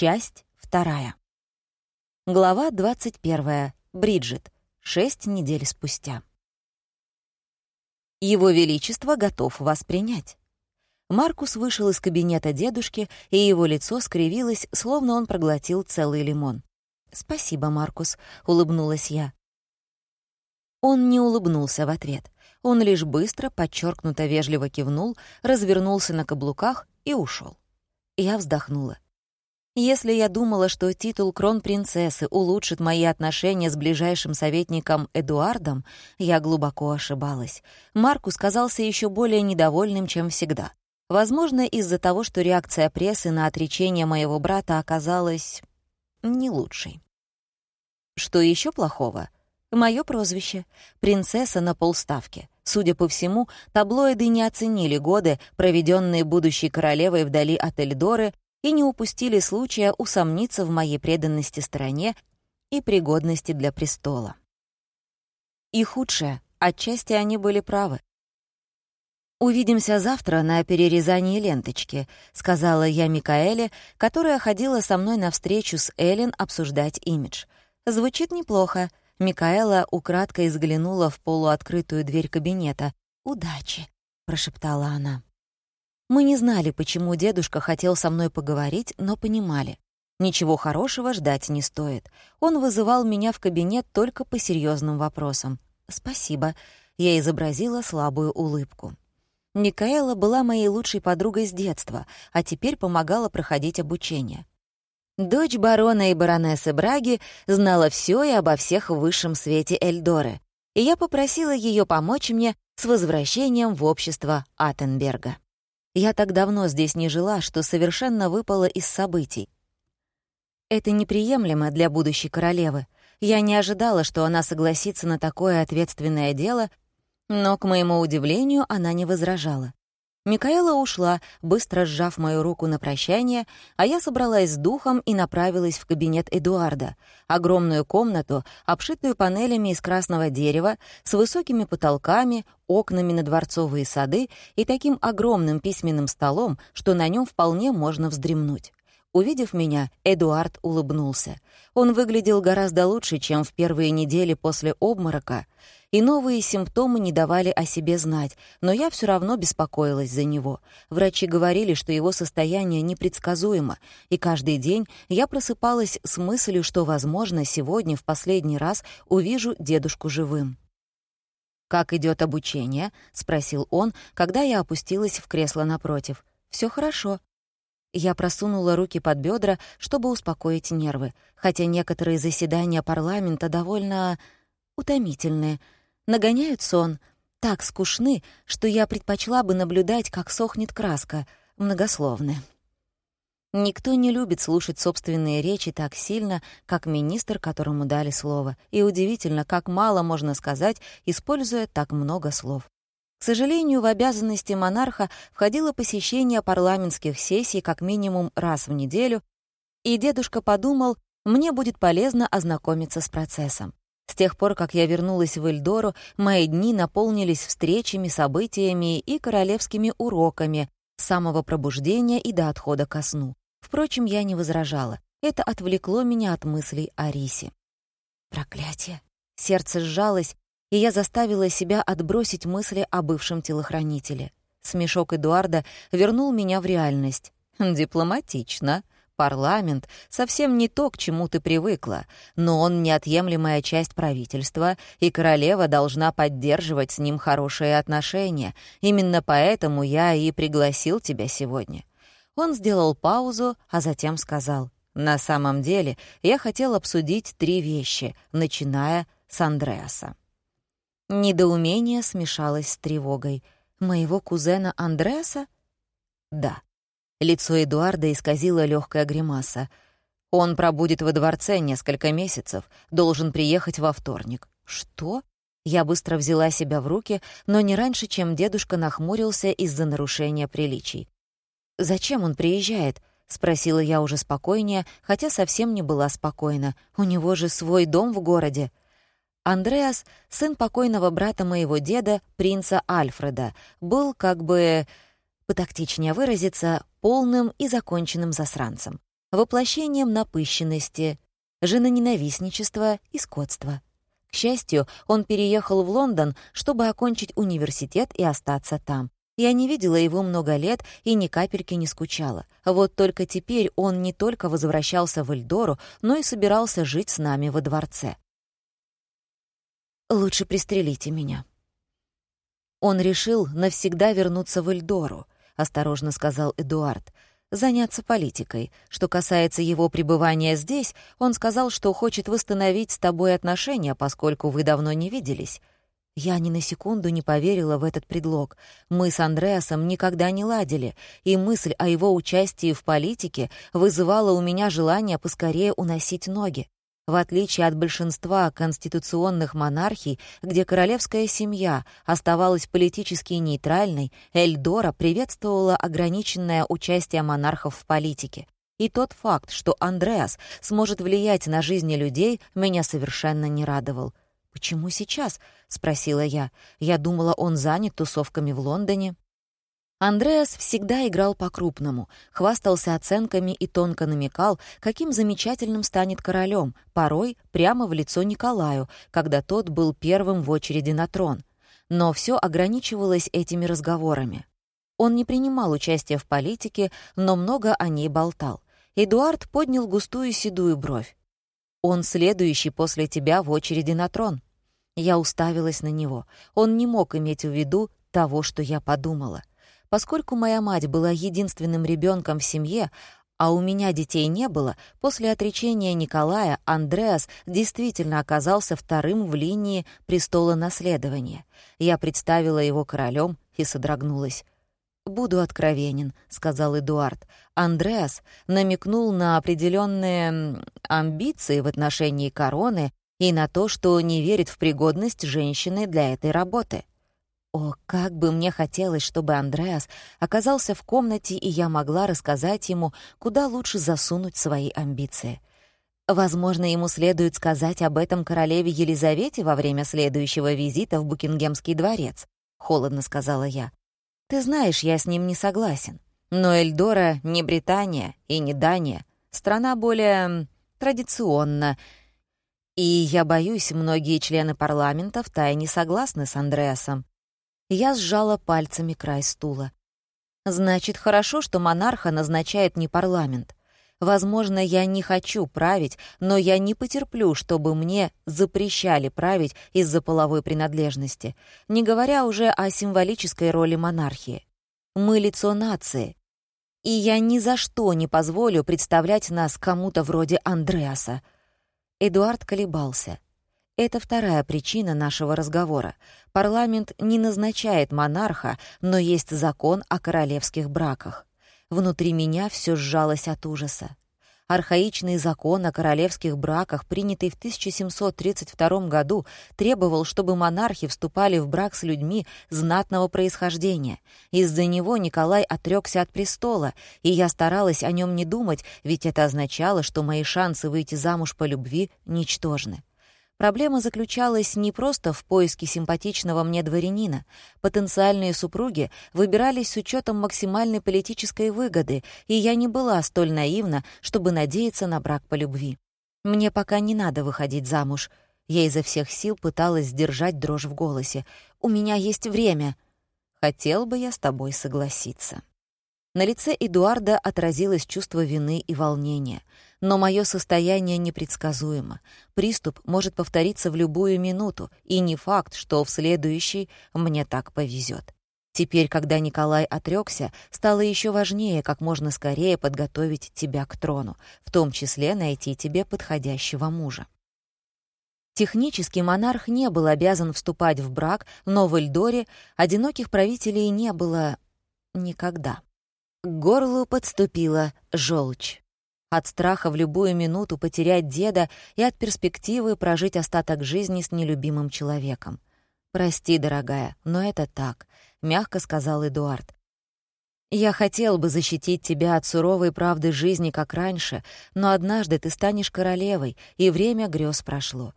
Часть вторая. Глава 21. Бриджит. Шесть недель спустя. Его Величество готов вас принять. Маркус вышел из кабинета дедушки, и его лицо скривилось, словно он проглотил целый лимон. «Спасибо, Маркус», — улыбнулась я. Он не улыбнулся в ответ. Он лишь быстро, подчеркнуто вежливо кивнул, развернулся на каблуках и ушел. Я вздохнула. Если я думала, что титул кронпринцессы улучшит мои отношения с ближайшим советником Эдуардом, я глубоко ошибалась. Маркус казался еще более недовольным, чем всегда. Возможно, из-за того, что реакция прессы на отречение моего брата оказалась не лучшей. Что еще плохого? Мое прозвище — принцесса на полставки. Судя по всему, таблоиды не оценили годы, проведенные будущей королевой вдали от Эльдоры, и не упустили случая усомниться в моей преданности стране и пригодности для престола. И худшее, отчасти они были правы. «Увидимся завтра на перерезании ленточки», — сказала я Микаэле, которая ходила со мной навстречу с Эллен обсуждать имидж. «Звучит неплохо». Микаэла украдкой взглянула в полуоткрытую дверь кабинета. «Удачи», — прошептала она. Мы не знали, почему дедушка хотел со мной поговорить, но понимали. Ничего хорошего ждать не стоит. Он вызывал меня в кабинет только по серьезным вопросам. «Спасибо», — я изобразила слабую улыбку. Микаэла была моей лучшей подругой с детства, а теперь помогала проходить обучение. Дочь барона и баронессы Браги знала все и обо всех в высшем свете Эльдоры, и я попросила ее помочь мне с возвращением в общество Аттенберга. Я так давно здесь не жила, что совершенно выпала из событий. Это неприемлемо для будущей королевы. Я не ожидала, что она согласится на такое ответственное дело, но, к моему удивлению, она не возражала. Микаэла ушла, быстро сжав мою руку на прощание, а я собралась с духом и направилась в кабинет Эдуарда, огромную комнату, обшитую панелями из красного дерева, с высокими потолками, окнами на дворцовые сады и таким огромным письменным столом, что на нем вполне можно вздремнуть. Увидев меня, Эдуард улыбнулся. Он выглядел гораздо лучше, чем в первые недели после обморока, и новые симптомы не давали о себе знать, но я все равно беспокоилась за него. Врачи говорили, что его состояние непредсказуемо, и каждый день я просыпалась с мыслью, что, возможно, сегодня в последний раз увижу дедушку живым. «Как идет обучение?» — спросил он, когда я опустилась в кресло напротив. Все хорошо», я просунула руки под бедра, чтобы успокоить нервы, хотя некоторые заседания парламента довольно утомительные. Нагоняют сон, так скучны, что я предпочла бы наблюдать, как сохнет краска, многословны. Никто не любит слушать собственные речи так сильно, как министр, которому дали слово, и удивительно, как мало можно сказать, используя так много слов. К сожалению, в обязанности монарха входило посещение парламентских сессий как минимум раз в неделю, и дедушка подумал, мне будет полезно ознакомиться с процессом. С тех пор, как я вернулась в Эльдору, мои дни наполнились встречами, событиями и королевскими уроками с самого пробуждения и до отхода ко сну. Впрочем, я не возражала. Это отвлекло меня от мыслей о Рисе. Проклятие. Сердце сжалось, и я заставила себя отбросить мысли о бывшем телохранителе. Смешок Эдуарда вернул меня в реальность. «Дипломатично. Парламент — совсем не то, к чему ты привыкла, но он неотъемлемая часть правительства, и королева должна поддерживать с ним хорошие отношения. Именно поэтому я и пригласил тебя сегодня». Он сделал паузу, а затем сказал, «На самом деле я хотел обсудить три вещи, начиная с Андреаса». Недоумение смешалось с тревогой. «Моего кузена Андреаса?» «Да». Лицо Эдуарда исказило легкая гримаса. «Он пробудет во дворце несколько месяцев, должен приехать во вторник». «Что?» Я быстро взяла себя в руки, но не раньше, чем дедушка нахмурился из-за нарушения приличий. «Зачем он приезжает?» — спросила я уже спокойнее, хотя совсем не была спокойна. «У него же свой дом в городе». Андреас, сын покойного брата моего деда, принца Альфреда, был, как бы, потактичнее выразиться, полным и законченным засранцем. воплощением напыщенности, женоненавистничества и скотства. К счастью, он переехал в Лондон, чтобы окончить университет и остаться там. Я не видела его много лет и ни капельки не скучала. Вот только теперь он не только возвращался в Эльдору, но и собирался жить с нами во дворце. «Лучше пристрелите меня». Он решил навсегда вернуться в Эльдору, осторожно сказал Эдуард, заняться политикой. Что касается его пребывания здесь, он сказал, что хочет восстановить с тобой отношения, поскольку вы давно не виделись. Я ни на секунду не поверила в этот предлог. Мы с Андреасом никогда не ладили, и мысль о его участии в политике вызывала у меня желание поскорее уносить ноги. В отличие от большинства конституционных монархий, где королевская семья оставалась политически нейтральной, Эльдора приветствовала ограниченное участие монархов в политике. И тот факт, что Андреас сможет влиять на жизни людей, меня совершенно не радовал. «Почему сейчас?» — спросила я. «Я думала, он занят тусовками в Лондоне». Андреас всегда играл по-крупному, хвастался оценками и тонко намекал, каким замечательным станет королем, порой прямо в лицо Николаю, когда тот был первым в очереди на трон. Но все ограничивалось этими разговорами. Он не принимал участия в политике, но много о ней болтал. Эдуард поднял густую седую бровь. «Он следующий после тебя в очереди на трон». Я уставилась на него. Он не мог иметь в виду того, что я подумала. Поскольку моя мать была единственным ребенком в семье, а у меня детей не было, после отречения Николая Андреас действительно оказался вторым в линии престола наследования. Я представила его королем и содрогнулась. «Буду откровенен», — сказал Эдуард. Андреас намекнул на определенные амбиции в отношении короны и на то, что не верит в пригодность женщины для этой работы. О, как бы мне хотелось, чтобы Андреас оказался в комнате, и я могла рассказать ему, куда лучше засунуть свои амбиции. Возможно, ему следует сказать об этом королеве Елизавете во время следующего визита в Букингемский дворец, — холодно сказала я. Ты знаешь, я с ним не согласен. Но Эльдора не Британия и не Дания. Страна более традиционна. И я боюсь, многие члены парламента втайне согласны с Андреасом. Я сжала пальцами край стула. Значит, хорошо, что монарха назначает не парламент. Возможно, я не хочу править, но я не потерплю, чтобы мне запрещали править из-за половой принадлежности, не говоря уже о символической роли монархии. Мы — лицо нации, и я ни за что не позволю представлять нас кому-то вроде Андреаса. Эдуард колебался. Это вторая причина нашего разговора. Парламент не назначает монарха, но есть закон о королевских браках. Внутри меня все сжалось от ужаса. Архаичный закон о королевских браках, принятый в 1732 году, требовал, чтобы монархи вступали в брак с людьми знатного происхождения. Из-за него Николай отрекся от престола, и я старалась о нем не думать, ведь это означало, что мои шансы выйти замуж по любви ничтожны. Проблема заключалась не просто в поиске симпатичного мне дворянина. Потенциальные супруги выбирались с учетом максимальной политической выгоды, и я не была столь наивна, чтобы надеяться на брак по любви. Мне пока не надо выходить замуж. Я изо всех сил пыталась сдержать дрожь в голосе. «У меня есть время». «Хотел бы я с тобой согласиться». На лице Эдуарда отразилось чувство вины и волнения. Но мое состояние непредсказуемо. Приступ может повториться в любую минуту, и не факт, что в следующий мне так повезет. Теперь, когда Николай отрекся, стало еще важнее как можно скорее подготовить тебя к трону, в том числе найти тебе подходящего мужа. Технически монарх не был обязан вступать в брак, но в Эльдоре одиноких правителей не было никогда. К горлу подступила желчь. От страха в любую минуту потерять деда и от перспективы прожить остаток жизни с нелюбимым человеком. «Прости, дорогая, но это так», — мягко сказал Эдуард. «Я хотел бы защитить тебя от суровой правды жизни, как раньше, но однажды ты станешь королевой, и время грез прошло.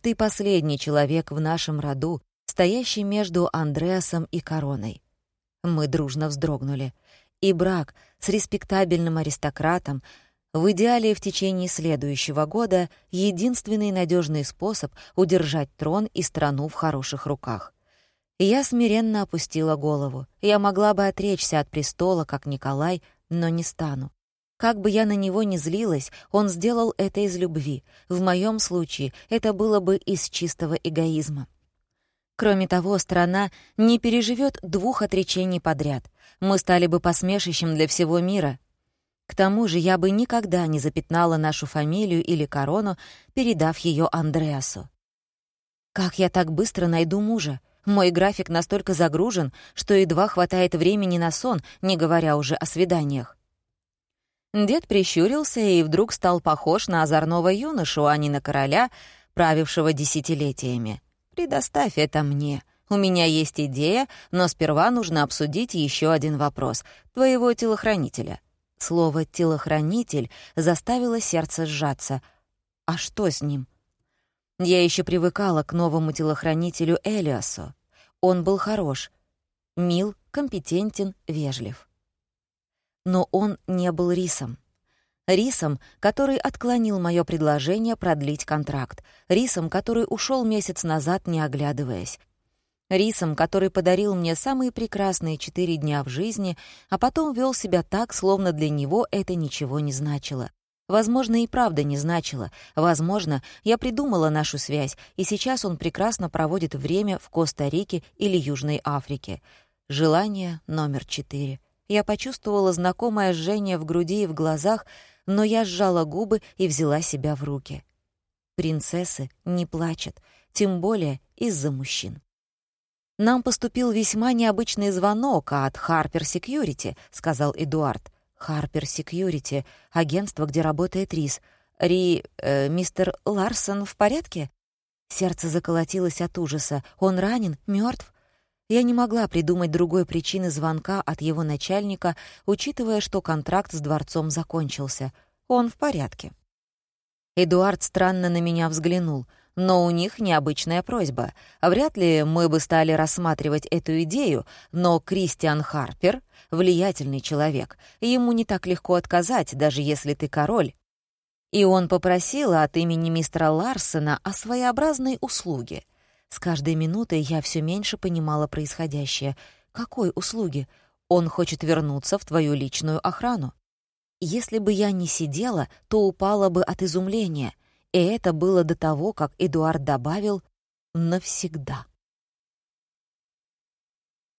Ты последний человек в нашем роду, стоящий между Андреасом и короной». Мы дружно вздрогнули. И брак с респектабельным аристократом В идеале в течение следующего года единственный надежный способ удержать трон и страну в хороших руках. Я смиренно опустила голову. Я могла бы отречься от престола, как Николай, но не стану. Как бы я на него ни злилась, он сделал это из любви. В моем случае это было бы из чистого эгоизма. Кроме того, страна не переживет двух отречений подряд. Мы стали бы посмешищем для всего мира. К тому же я бы никогда не запятнала нашу фамилию или корону, передав ее Андреасу. Как я так быстро найду мужа? Мой график настолько загружен, что едва хватает времени на сон, не говоря уже о свиданиях. Дед прищурился и вдруг стал похож на озорного юношу, а не на короля, правившего десятилетиями. «Предоставь это мне. У меня есть идея, но сперва нужно обсудить еще один вопрос. Твоего телохранителя». Слово «телохранитель» заставило сердце сжаться. «А что с ним?» Я еще привыкала к новому телохранителю Элиасу. Он был хорош, мил, компетентен, вежлив. Но он не был Рисом. Рисом, который отклонил мое предложение продлить контракт. Рисом, который ушел месяц назад, не оглядываясь. Рисом, который подарил мне самые прекрасные четыре дня в жизни, а потом вел себя так, словно для него это ничего не значило. Возможно, и правда не значило. Возможно, я придумала нашу связь, и сейчас он прекрасно проводит время в Коста-Рике или Южной Африке. Желание номер четыре. Я почувствовала знакомое жжение в груди и в глазах, но я сжала губы и взяла себя в руки. Принцессы не плачут, тем более из-за мужчин. «Нам поступил весьма необычный звонок от Harper Security», — сказал Эдуард. Харпер Секьюрити, агентство, где работает Рис. Ри... Э, мистер Ларсон в порядке?» Сердце заколотилось от ужаса. «Он ранен? мертв? Я не могла придумать другой причины звонка от его начальника, учитывая, что контракт с дворцом закончился. Он в порядке. Эдуард странно на меня взглянул — но у них необычная просьба. Вряд ли мы бы стали рассматривать эту идею, но Кристиан Харпер — влиятельный человек. Ему не так легко отказать, даже если ты король. И он попросил от имени мистера Ларсена о своеобразной услуге. С каждой минутой я все меньше понимала происходящее. Какой услуги? Он хочет вернуться в твою личную охрану. Если бы я не сидела, то упала бы от изумления. И это было до того, как Эдуард добавил «навсегда».